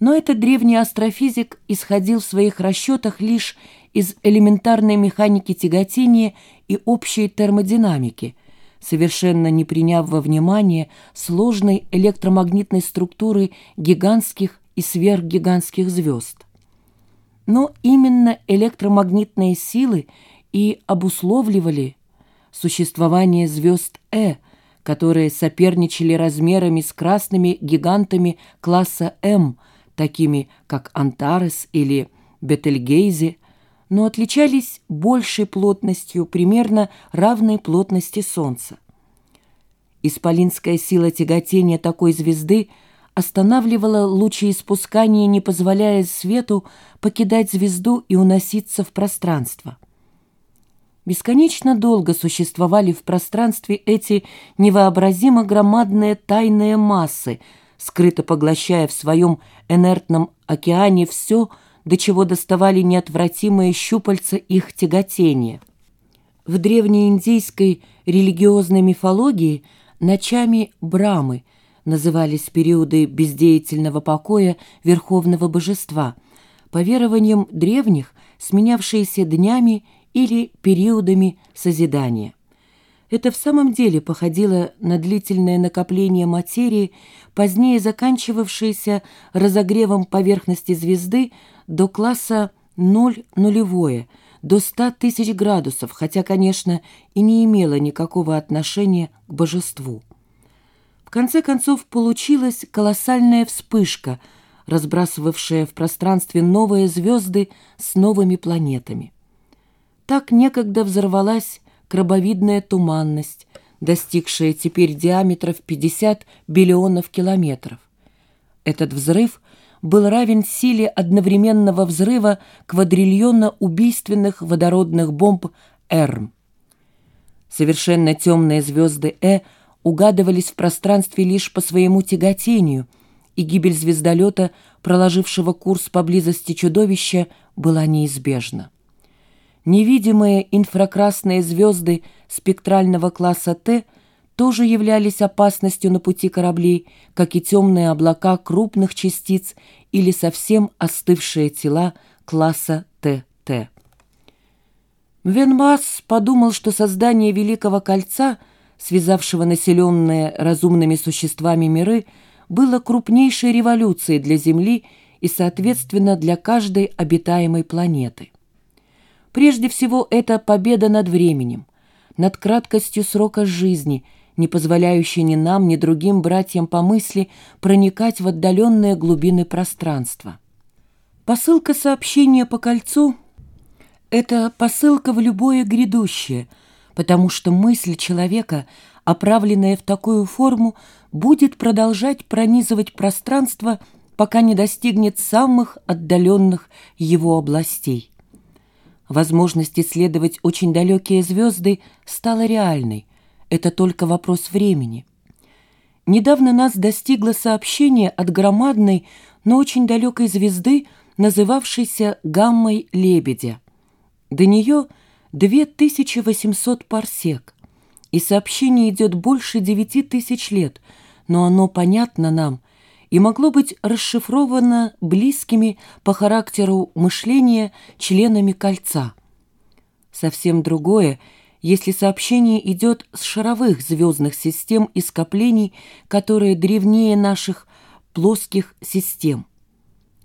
Но этот древний астрофизик исходил в своих расчетах лишь из элементарной механики тяготения и общей термодинамики, совершенно не приняв во внимание сложной электромагнитной структуры гигантских и сверхгигантских звезд. Но именно электромагнитные силы и обусловливали существование звезд Э, которые соперничали размерами с красными гигантами класса М, такими как Антарес или Бетельгейзе, но отличались большей плотностью, примерно равной плотности Солнца. Исполинская сила тяготения такой звезды останавливала лучеиспускание, не позволяя свету покидать звезду и уноситься в пространство. Бесконечно долго существовали в пространстве эти невообразимо громадные тайные массы, скрыто поглощая в своем инертном океане все, до чего доставали неотвратимые щупальца их тяготения. В древнеиндийской религиозной мифологии ночами Брамы назывались периоды бездеятельного покоя верховного божества, по верованиям древних, сменявшиеся днями или периодами созидания. Это в самом деле походило на длительное накопление материи, позднее заканчивавшееся разогревом поверхности звезды до класса 0 нулевое, до 100 тысяч градусов, хотя, конечно, и не имело никакого отношения к божеству. В конце концов, получилась колоссальная вспышка, разбрасывавшая в пространстве новые звезды с новыми планетами. Так некогда взорвалась крабовидная туманность, достигшая теперь диаметров 50 биллионов километров. Этот взрыв был равен силе одновременного взрыва квадриллиона убийственных водородных бомб ЭРМ. Совершенно темные звезды Э угадывались в пространстве лишь по своему тяготению, и гибель звездолета, проложившего курс поблизости чудовища, была неизбежна. Невидимые инфракрасные звезды спектрального класса Т тоже являлись опасностью на пути кораблей, как и темные облака крупных частиц или совсем остывшие тела класса ТТ. Венмас подумал, что создание Великого Кольца, связавшего населенные разумными существами миры, было крупнейшей революцией для Земли и, соответственно, для каждой обитаемой планеты. Прежде всего, это победа над временем, над краткостью срока жизни, не позволяющей ни нам, ни другим братьям по мысли проникать в отдаленные глубины пространства. Посылка сообщения по кольцу — это посылка в любое грядущее, потому что мысль человека, оправленная в такую форму, будет продолжать пронизывать пространство, пока не достигнет самых отдаленных его областей. Возможность исследовать очень далекие звезды стала реальной. Это только вопрос времени. Недавно нас достигло сообщение от громадной, но очень далекой звезды, называвшейся гаммой Лебедя. До нее 2800 парсек, и сообщение идет больше 9000 лет, но оно понятно нам и могло быть расшифровано близкими по характеру мышления членами кольца. Совсем другое, если сообщение идет с шаровых звездных систем и скоплений, которые древнее наших плоских систем.